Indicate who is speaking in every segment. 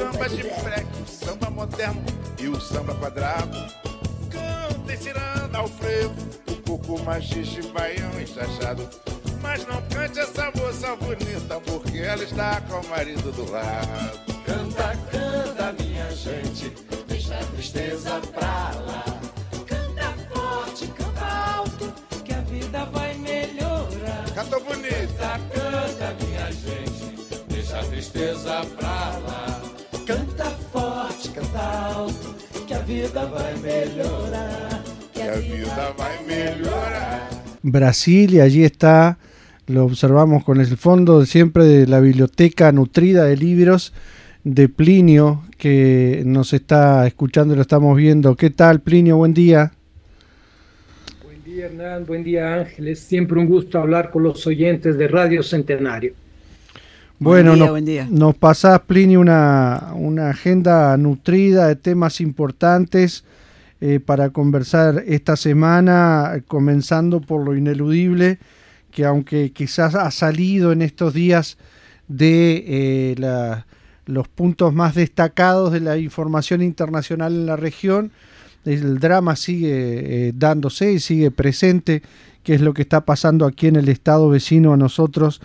Speaker 1: Samba de freque, o samba moderno e o samba quadrado. Cantem ciranda ao frevo, o coco machixe, baião enxachado. Mas não cante essa moça bonita, porque ela está com o marido do lado.
Speaker 2: Canta, canta, minha gente, deixa a tristeza pra lá. Canta forte, canta alto, que a vida vai melhorar.
Speaker 1: Cantou bonito.
Speaker 2: Canta, canta, minha gente, deixa a tristeza pra lá. Vida vai melhorar.
Speaker 1: Que a vida vai melhorar.
Speaker 3: Brasil y allí está, lo observamos con el fondo siempre de la biblioteca nutrida de libros de Plinio que nos está escuchando y lo estamos viendo. ¿Qué tal Plinio? Buen día.
Speaker 4: Buen día Hernán, buen día Ángeles. Siempre un gusto hablar con los oyentes de Radio Centenario.
Speaker 3: Bueno,
Speaker 5: día,
Speaker 3: nos,
Speaker 5: día.
Speaker 3: nos pasás, Plinio, una, una agenda nutrida de temas importantes eh, para conversar esta semana, comenzando por lo ineludible, que aunque quizás ha salido en estos días de eh, la- los puntos más destacados de la información internacional en la región, el drama sigue eh, dándose y sigue presente, que es lo que está pasando aquí en el estado vecino a nosotros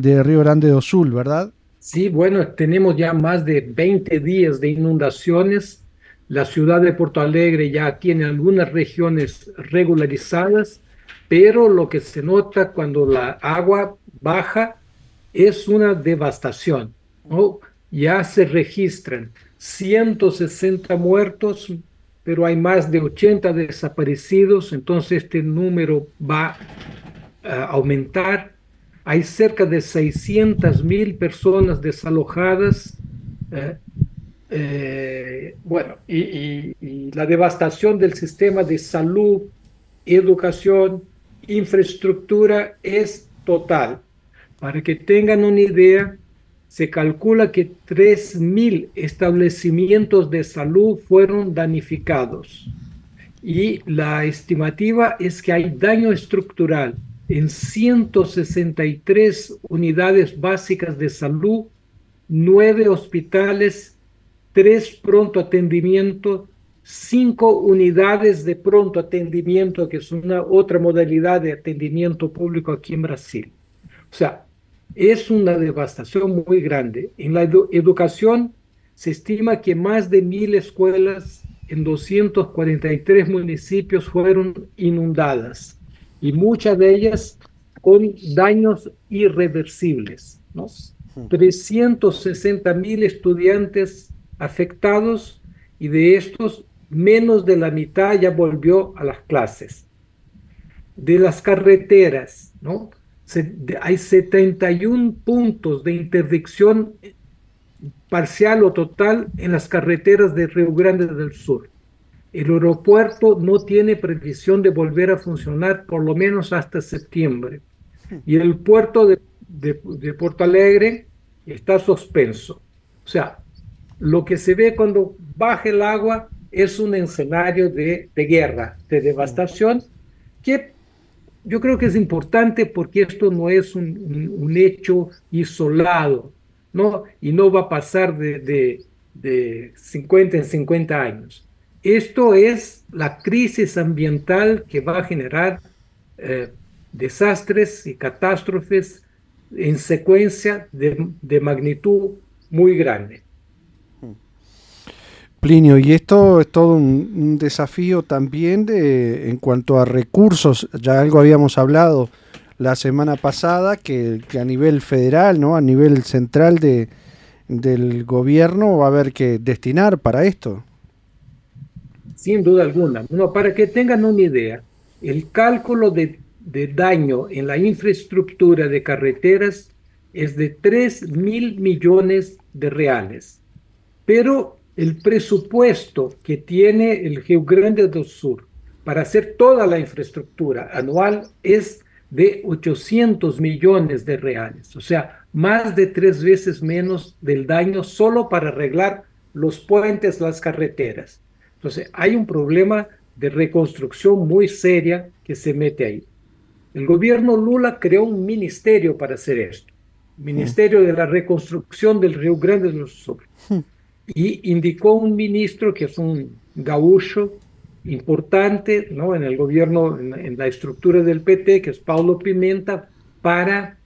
Speaker 3: de Río Grande do Sul, ¿verdad?
Speaker 4: Sí, bueno, tenemos ya más de 20 días de inundaciones. La ciudad de Porto Alegre ya tiene algunas regiones regularizadas, pero lo que se nota cuando la agua baja es una devastación. ¿no? Ya se registran 160 muertos, pero hay más de 80 desaparecidos, entonces este número va a aumentar. Hay cerca de 600 mil personas desalojadas. eh, eh, bueno, y, y- la devastación del sistema de salud, educación, infraestructura es total. Para que tengan una idea, se calcula que 3.000 establecimientos de salud fueron danificados y la estimativa es que hay daño estructural en 163 unidades básicas de salud, nueve hospitales, tres pronto atendimiento, cinco unidades de pronto atendimiento, que es una otra modalidad de atendimiento público aquí en Brasil. O sea, es una devastación muy grande. En la edu- educación se estima que más de mil escuelas en 243 municipios fueron inundadas y muchas de ellas con daños irreversibles. ¿no? 360 mil estudiantes afectados y de estos menos de la mitad ya volvió a las clases. De las carreteras, ¿no? Se- de- hay 71 puntos de interdicción parcial o total en las carreteras de Río Grande del Sur. El aeropuerto no tiene previsión de volver a funcionar por lo menos hasta septiembre. Y el puerto de, de, de Porto Alegre está suspenso. O sea, lo que se ve cuando baja el agua es un escenario de, de guerra, de devastación, que yo creo que es importante porque esto no es un, un- un hecho isolado, ¿no? Y no va a pasar de, de, de 50 en 50 años. Esto es la crisis ambiental que va a generar eh, desastres y catástrofes en secuencia de, de magnitud muy grande.
Speaker 3: Plinio, y esto es todo un, desafío también de, en cuanto a recursos, ya algo habíamos hablado la semana pasada, que, que a nivel federal, ¿no? a nivel central de, del gobierno va a haber que destinar para esto.
Speaker 4: Sin duda alguna. No, para que tengan una idea, el cálculo de, daño en la infraestructura de carreteras es de 3 mil millones de reales, pero el presupuesto que tiene el Río Grande do Sur para hacer toda la infraestructura anual es de 800 millones de reales, o sea, más de tres veces menos del daño solo para arreglar los puentes, las carreteras. Entonces, hay un problema de reconstrucción muy seria que se mete ahí. El gobierno Lula creó un ministerio para hacer esto, Ministerio de la Reconstrucción del Río Grande do Sur, y indicó un ministro que es un gaucho importante ¿no? en el gobierno, en, la estructura del PT, que es Paulo Pimenta, para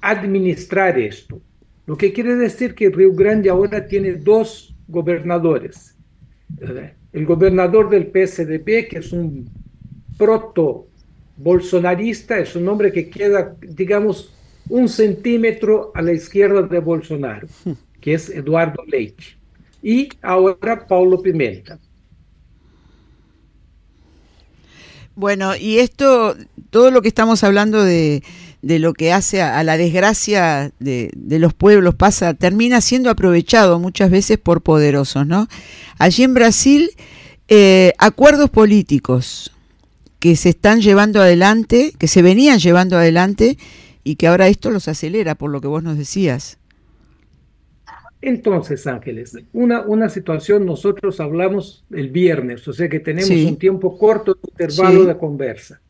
Speaker 4: administrar esto. Lo que quiere decir que Río Grande ahora tiene dos gobernadores. El gobernador del PSDB, que es un proto bolsonarista, es un hombre que queda, digamos, un centímetro a la izquierda de Bolsonaro, que es Eduardo Leite. Y ahora Paulo Pimenta.
Speaker 5: Bueno, y esto, todo lo que estamos hablando de, de lo que hace a, la desgracia de, de, los pueblos pasa, termina siendo aprovechado muchas veces por poderosos, ¿no? Allí en Brasil, eh, acuerdos políticos que se están llevando adelante, que se venían llevando adelante y que ahora esto los acelera, por lo que vos nos decías.
Speaker 4: Entonces, Ángeles, una, una situación, nosotros hablamos el viernes, o sea que tenemos un tiempo corto de intervalo de conversa.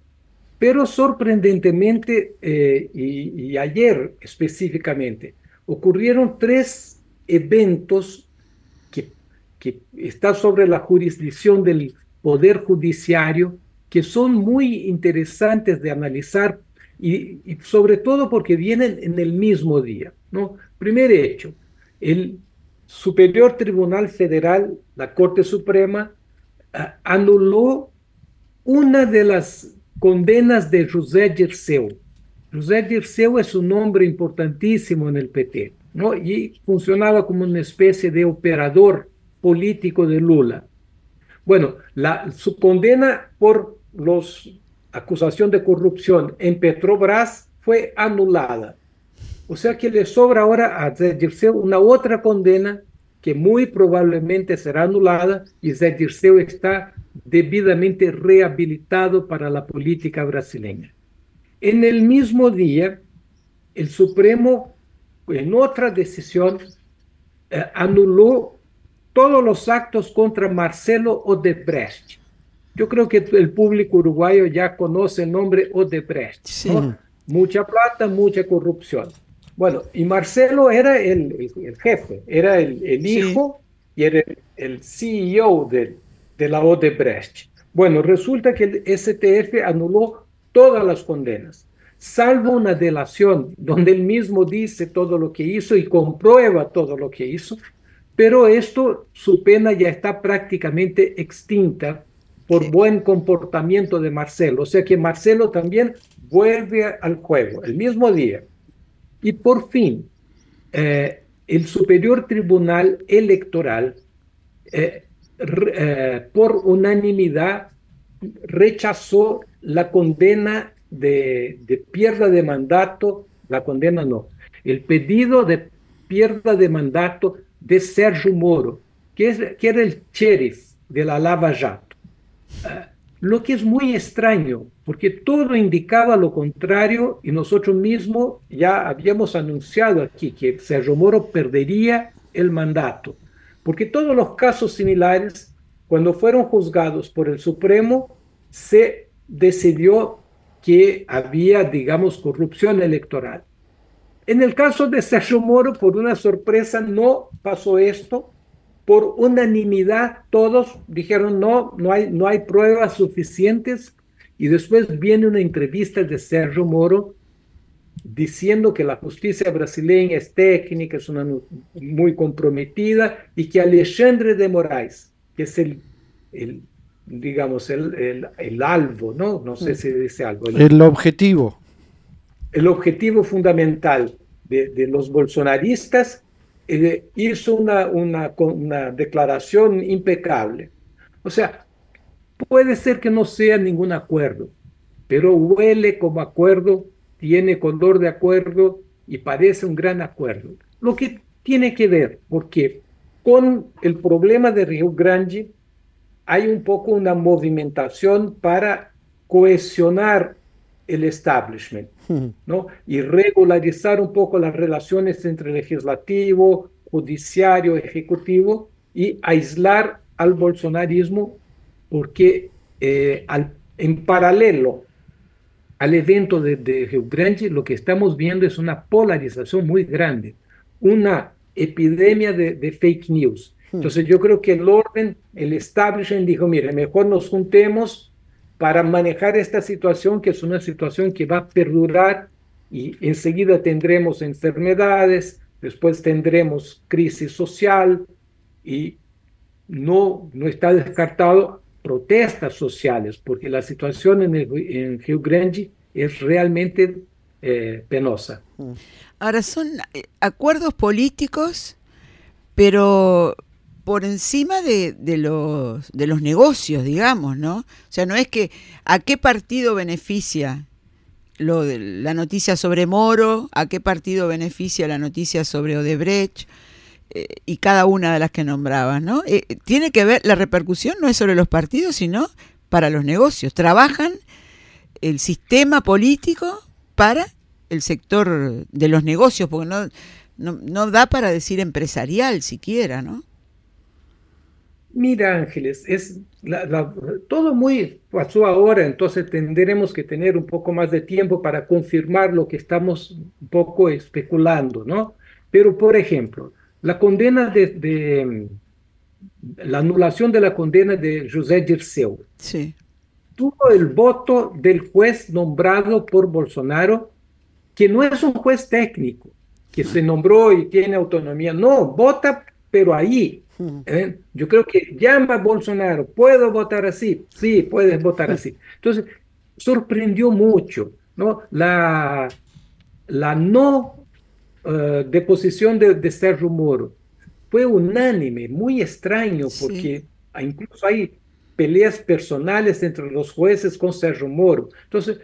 Speaker 4: Pero sorprendentemente, eh, y, ayer específicamente, ocurrieron tres eventos que, que están sobre la jurisdicción del Poder Judiciario, que son muy interesantes de analizar y, y sobre todo porque vienen en el mismo día. ¿no? Primer hecho, el Superior Tribunal Federal, la Corte Suprema, anuló una de las condenas de José Dirceu. José Dirceu es un hombre importantísimo en el PT, ¿no? Y funcionaba como una especie de operador político de Lula. Bueno, la, su condena por los acusación de corrupción en Petrobras fue anulada. O sea que le sobra ahora a Zé Dirceu una otra condena que muy probablemente será anulada y Dirceu está debidamente rehabilitado para la política brasileña. En el mismo día, el Supremo, en otra decisión, eh, anuló todos los actos contra Marcelo Odebrecht. Yo creo que el público uruguayo ya conoce el nombre Odebrecht. Mucha plata, mucha corrupción. Bueno, y Marcelo era el, el, jefe, era el, el hijo y era el, CEO de, de la Odebrecht. Bueno, resulta que el STF anuló todas las condenas, salvo una delación donde él mismo dice todo lo que hizo y comprueba todo lo que hizo, pero esto, su pena ya está prácticamente extinta por buen comportamiento de Marcelo. O sea que Marcelo también vuelve al juego el mismo día. Y por fin, eh, el Superior Tribunal Electoral, eh, eh, por unanimidad, rechazó la condena de, de pierda de mandato, la condena no, el pedido de pierda de mandato de Sergio Moro, que, es, que era el sheriff de la Lava Jato. Lo que es muy extraño, porque todo indicaba lo contrario y nosotros mismos ya habíamos anunciado aquí que Sergio Moro perdería el mandato, porque todos los casos similares, cuando fueron juzgados por el Supremo, se decidió que había, digamos, corrupción electoral. En el caso de Sergio Moro, por una sorpresa, no pasó esto, por unanimidad todos dijeron no, no hay, no hay pruebas suficientes y después viene una entrevista de Sergio Moro diciendo que la justicia brasileña es técnica, es una muy comprometida y que Alexandre de Moraes, que es el, el digamos, el, el, el, alvo, ¿no? No sé si dice algo.
Speaker 3: El, el objetivo.
Speaker 4: El objetivo fundamental de, de los bolsonaristas eh, hizo una, una, una declaración impecable. O sea, puede ser que no sea ningún acuerdo, pero huele como acuerdo, tiene color de acuerdo y parece un gran acuerdo. Lo que tiene que ver, porque con el problema de Rio Grande hay un poco una movimentación para cohesionar el establishment, ¿no? Y regularizar un poco las relaciones entre legislativo, judiciario, ejecutivo y aislar al bolsonarismo porque eh, al, en paralelo al evento de, de Rio Grande, lo que estamos viendo es una polarización muy grande, una epidemia de, de fake news. Entonces yo creo que el orden, el establishment dijo, mire, mejor nos juntemos para manejar esta situación, que es una situación que va a perdurar y enseguida tendremos enfermedades, después tendremos crisis social y no, no está descartado protestas sociales, porque la situación en, el, en Rio Grande es realmente eh, penosa.
Speaker 5: Ahora son eh, acuerdos políticos, pero por encima de, de, los, de los negocios, digamos, ¿no? O sea, no es que a qué partido beneficia lo de la noticia sobre Moro, a qué partido beneficia la noticia sobre Odebrecht eh, y cada una de las que nombraba, ¿no? Eh, tiene que ver, la repercusión no es sobre los partidos, sino para los negocios. Trabajan el sistema político para el sector de los negocios, porque no, no, no da para decir empresarial siquiera, ¿no?
Speaker 4: Mira, Ángeles, es la, la, todo muy pasó ahora, entonces tendremos que tener un poco más de tiempo para confirmar lo que estamos un poco especulando, ¿no? Pero, por ejemplo, la condena de, de la anulación de la condena de José Dirceu
Speaker 5: sí.
Speaker 4: tuvo el voto del juez nombrado por Bolsonaro, que no es un juez técnico, que se nombró y tiene autonomía, no, vota, pero ahí, ¿Eh? Yo creo que llama a Bolsonaro, ¿puedo votar así? Sí, puedes votar así. Entonces, sorprendió mucho ¿no? la, la no uh, deposición de, de, Sergio Moro. Fue unánime, muy extraño, porque sí. incluso hay peleas personales entre los jueces con Sergio Moro. Entonces,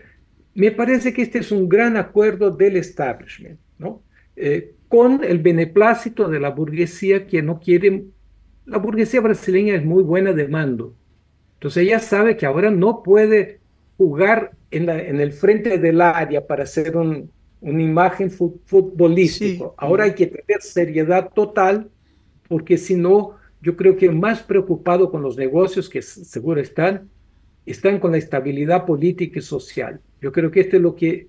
Speaker 4: me parece que este es un gran acuerdo del establishment, ¿no? Eh, con el beneplácito de la burguesía que no quiere la burguesía brasileña es muy buena de mando. Entonces ella sabe que ahora no puede jugar en, la, en el frente del área para hacer un, una imagen futbolística. Sí. Ahora hay que tener seriedad total, porque si no, yo creo que más preocupado con los negocios, que seguro están, están con la estabilidad política y social. Yo creo que esto es lo que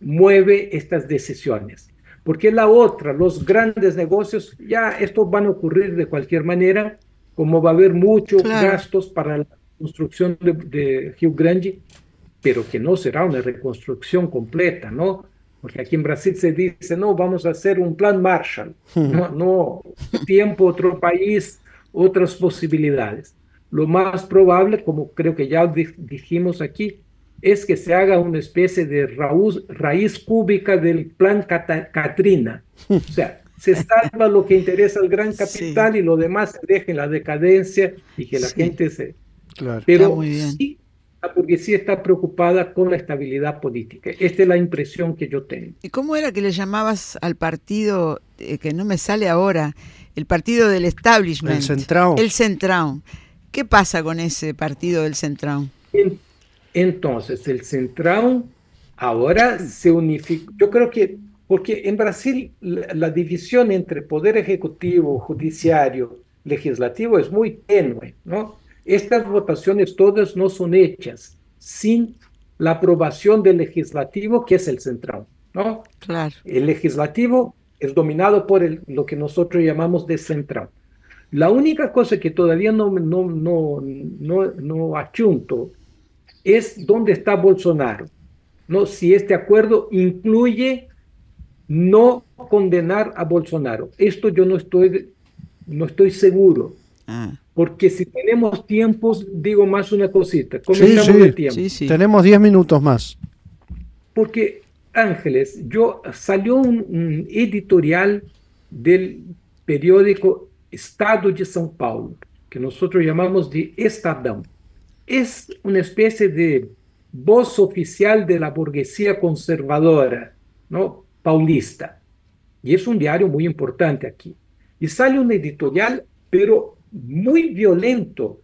Speaker 4: mueve estas decisiones. Porque la otra, los grandes negocios, ya estos van a ocurrir de cualquier manera, como va a haber muchos claro. gastos para la construcción de, de Rio Grande, pero que no será una reconstrucción completa, ¿no? Porque aquí en Brasil se dice, no, vamos a hacer un plan Marshall, no, no, tiempo, otro país, otras posibilidades. Lo más probable, como creo que ya dijimos aquí, es que se haga una especie de raíz, raíz cúbica del plan Katrina. O sea, se salva lo que interesa al gran capital sí. y lo demás se deja en la decadencia y que la sí. gente se...
Speaker 3: Claro.
Speaker 4: Pero sí, la burguesía está preocupada con la estabilidad política. Esta es la impresión que yo tengo.
Speaker 5: ¿Y cómo era que le llamabas al partido, eh, que no me sale ahora, el partido del establishment?
Speaker 3: El Centrão.
Speaker 5: El Centrão. ¿Qué pasa con ese partido del Centrão?
Speaker 4: Entonces, el Centrão ahora se unifica. Yo creo que, porque en Brasil la, la, división entre poder ejecutivo, judiciario, legislativo es muy tenue, ¿no? Estas votaciones todas no son hechas sin la aprobación del legislativo, que es el Centrão, ¿no?
Speaker 5: Claro.
Speaker 4: El legislativo es dominado por el, lo que nosotros llamamos de Centrão. La única cosa que todavía no, no, no, no, no achunto es dónde está Bolsonaro, ¿no? Si este acuerdo incluye no condenar a Bolsonaro. Esto yo no estoy, no estoy seguro.
Speaker 5: Ah.
Speaker 4: Porque si tenemos tiempos, digo más una cosita. Comentamos
Speaker 3: sí, sí,
Speaker 4: de tiempo.
Speaker 5: Sí, sí.
Speaker 3: Tenemos 10 minutos más.
Speaker 4: Porque, Ángeles, yo salió un, un editorial del periódico Estado de São Paulo, que nosotros llamamos de Estadão. Es una especie de voz oficial de la burguesía conservadora, ¿no? Paulista. Y es un diario muy importante aquí. Y sale un editorial, pero muy violento,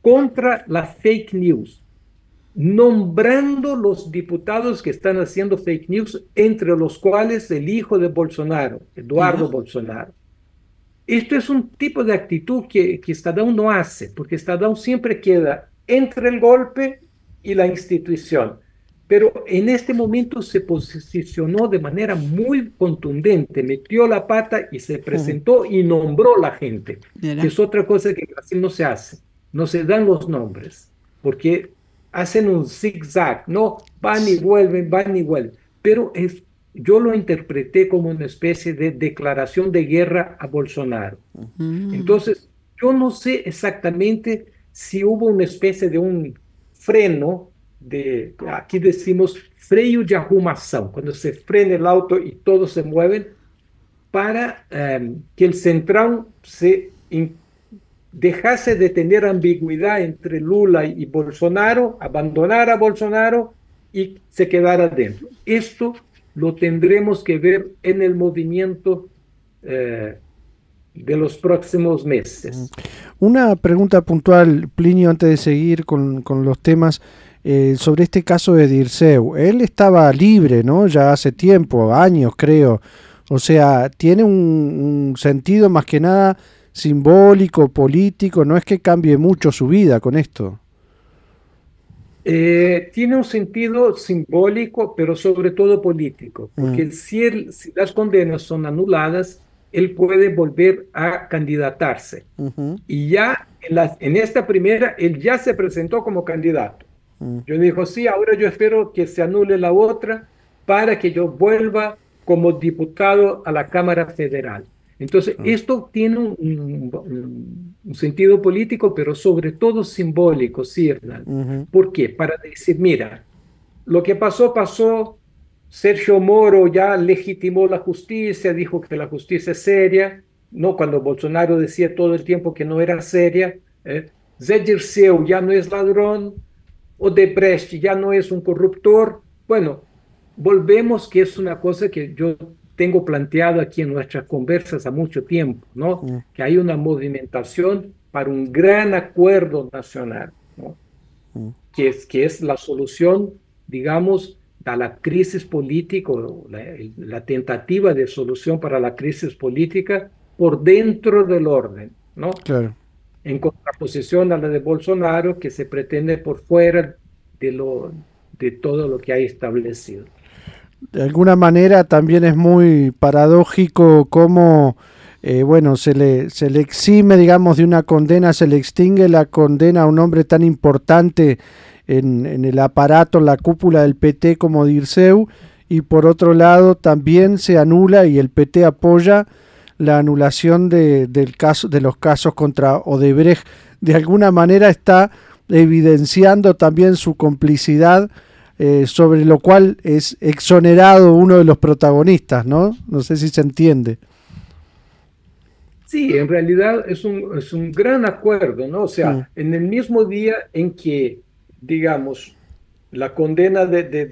Speaker 4: contra la fake news, nombrando los diputados que están haciendo fake news, entre los cuales el hijo de Bolsonaro, Eduardo Bolsonaro. Esto es un tipo de actitud que, que Estadão no hace, porque Estadão siempre queda entre el golpe y la institución. Pero en este momento se posicionó de manera muy contundente, metió la pata y se presentó y nombró la gente. Que es otra cosa que en no se hace. No se dan los nombres, porque hacen un zigzag, no van y vuelven, van y vuelven. Pero es yo lo interpreté como una especie de declaración de guerra a Bolsonaro. Entonces, yo no sé exactamente si hubo una especie de un freno, de, aquí decimos freio de arrumación, cuando se frena el auto y todos se mueven, para em, que el central se dejase de tener ambigüedad entre Lula y Bolsonaro, abandonara a Bolsonaro y se quedara dentro. Esto lo tendremos que ver en el movimiento eh, de los próximos meses.
Speaker 3: Una pregunta puntual, Plinio, antes de seguir con, los temas. Eh, sobre este caso de Dirceu. Él estaba libre, ¿no? Ya hace tiempo, años creo. O sea, tiene un, sentido más que nada simbólico, político. No es que cambie mucho su vida con esto.
Speaker 4: Eh, tiene un sentido simbólico, pero sobre todo político, porque mm. si, si, las condenas son anuladas, él puede volver a candidatarse. Y ya en, en, esta primera, él ya se presentó como candidato. Mm. Yo dijo, sí, ahora yo espero que se anule la otra para que yo vuelva como diputado a la Cámara Federal. Entonces, ah. esto tiene un, sentido político, pero sobre todo simbólico, ¿sí, Hernán? ¿Por qué? Para decir, mira, lo que pasó, pasó, Sergio Moro ya legitimó la justicia, dijo que la justicia es seria, ¿no? Cuando Bolsonaro decía todo el tiempo que no era seria, ¿eh? Zé Dirceu ya no es ladrón, Odebrecht ya no es un corruptor. Bueno, volvemos que es una cosa que yo tengo planteado aquí en nuestras conversas a mucho tiempo, ¿no? Mm. Que hay una movimentación para un gran acuerdo nacional, ¿no? Mm. Que, es, que es la solución, digamos, a la crisis política, la, la, tentativa de solución para la crisis política por dentro del orden, ¿no?
Speaker 3: Claro.
Speaker 4: En contraposición a la de Bolsonaro, que se pretende por fuera de, lo, de todo lo que hay establecido.
Speaker 3: De alguna manera también es muy paradójico cómo eh, bueno, se le, se le exime, digamos, de una condena, se le extingue la condena a un hombre tan importante en, en el aparato, en la cúpula del PT como Dirceu, y por otro lado también se anula y el PT apoya la anulación de, del caso, de los casos contra Odebrecht. De alguna manera está evidenciando también su complicidad eh, sobre lo cual es exonerado uno de los protagonistas, ¿no? No sé si se entiende.
Speaker 4: Sí, en realidad es un, es un gran acuerdo, ¿no? O sea, mm. en el mismo día en que, digamos, la condena de, de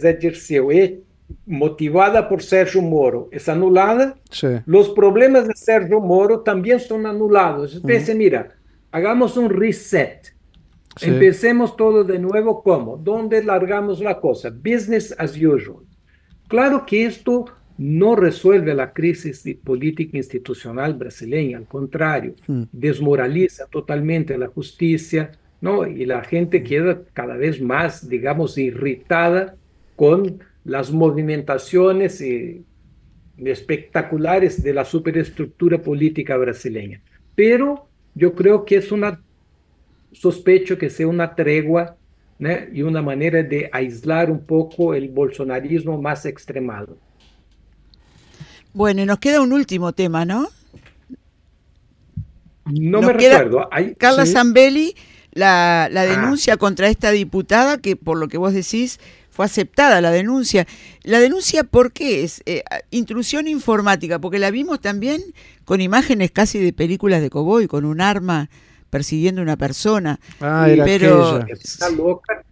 Speaker 4: motivada por Sergio Moro es anulada, los problemas de Sergio Moro también son anulados. Entonces, mm. mira, hagamos un reset Empecemos todo de nuevo, ¿cómo? ¿Dónde largamos la cosa? Business as usual. Claro que esto no resuelve la crisis política institucional brasileña, al contrario, hmm. desmoraliza totalmente la justicia, ¿no? Y la gente queda cada vez más, digamos, irritada con las movimentaciones eh, espectaculares de la superestructura política brasileña. Pero yo creo que es una sospecho que sea una tregua y una manera de aislar un poco el bolsonarismo más extremado.
Speaker 5: Bueno, y nos queda un último tema, ¿no?
Speaker 4: No me recuerdo.
Speaker 5: Carla Zambelli, la, la ah. denuncia contra esta diputada, que por lo que vos decís, fue aceptada la denuncia. La denuncia, ¿por qué? Es eh, intrusión informática, porque la vimos también con imágenes casi de películas de cowboy, con un arma persiguiendo a una persona.
Speaker 3: Ah, era
Speaker 5: pero
Speaker 4: está loca.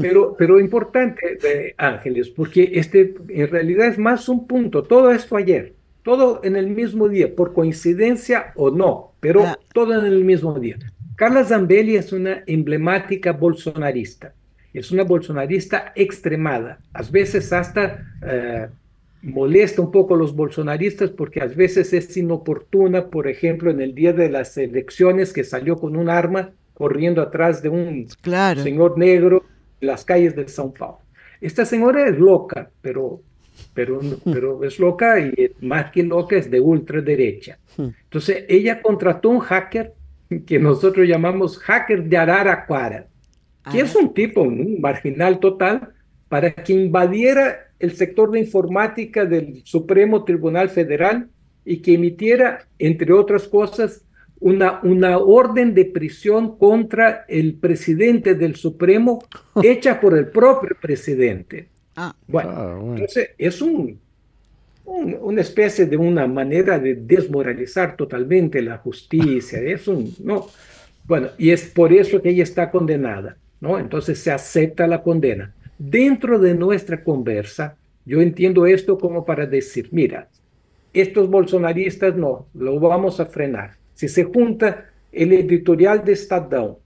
Speaker 4: Pero, pero importante, eh, Ángeles, porque este en realidad es más un punto. Todo esto ayer, todo en el mismo día, por coincidencia o no, pero
Speaker 5: Ah.
Speaker 4: todo en el mismo día. Carla Zambelli es una emblemática bolsonarista. Es una bolsonarista extremada. A veces hasta eh, molesta un poco a los bolsonaristas porque a veces es inoportuna, por ejemplo, en el día de las elecciones que salió con un arma corriendo atrás de un
Speaker 5: Claro.
Speaker 4: señor negro en las calles de São Paulo. Esta señora es loca, pero, pero, pero es loca y más que loca es de ultraderecha. Entonces ella contrató un hacker que nosotros llamamos hacker de Araraquara, que es un tipo, un marginal total, para que invadiera el sector de informática del Supremo Tribunal Federal y que emitiera, entre otras cosas, una, una orden de prisión contra el presidente del Supremo hecha por el propio presidente.
Speaker 5: Ah,
Speaker 4: Bueno,
Speaker 3: Ah, bueno.
Speaker 4: entonces es un, un- una especie de una manera de desmoralizar totalmente la justicia. Es un, no. Bueno, y es por eso que ella está condenada, ¿no? Entonces se acepta la condena. Dentro de nuestra conversa, yo entiendo esto como para decir, mira, estos bolsonaristas no, lo vamos a frenar. Si se junta el editorial de Estadão,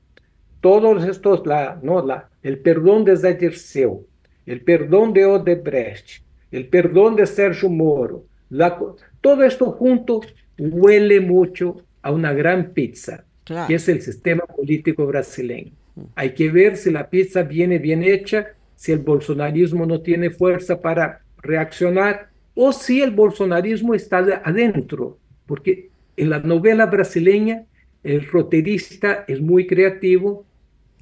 Speaker 4: todos estos, la, no, la, el perdón de Zé Dirceu, el perdón de Odebrecht, el perdón de Sergio Moro, la, todo esto junto huele mucho a una gran pizza,
Speaker 5: Claro.
Speaker 4: que es el sistema político brasileño. Hay que ver si la pizza viene bien hecha, si el bolsonarismo no tiene fuerza para reaccionar o si el bolsonarismo está de- adentro, porque en la novela brasileña el roterista es muy creativo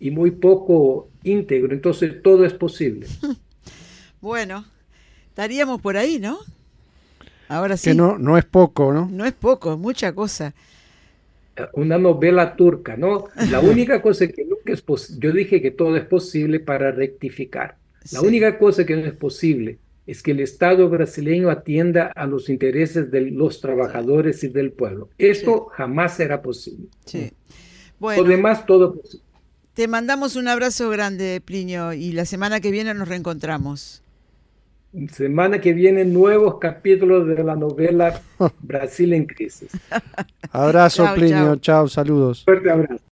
Speaker 4: y muy poco íntegro, entonces todo es posible.
Speaker 5: bueno, estaríamos por ahí, ¿no? Ahora sí.
Speaker 3: Que no, no es poco, ¿no?
Speaker 5: No es poco, es mucha cosa.
Speaker 4: Una novela turca, ¿no? La única cosa que nunca es yo dije que todo es posible para rectificar. La
Speaker 5: Sí.
Speaker 4: única cosa que no es posible es que el Estado brasileño atienda a los intereses de los trabajadores y del pueblo. Esto jamás será posible.
Speaker 5: Sí.
Speaker 4: Lo
Speaker 5: Bueno,
Speaker 4: demás, todo posible.
Speaker 5: te mandamos un abrazo grande, Plinio, y la semana que viene nos reencontramos.
Speaker 4: Semana que viene, nuevos capítulos de la novela Brasil en crisis.
Speaker 3: Abrazo,
Speaker 5: Chao,
Speaker 3: Plinio.
Speaker 5: chao.
Speaker 3: Chao, saludos.
Speaker 4: Fuerte abrazo.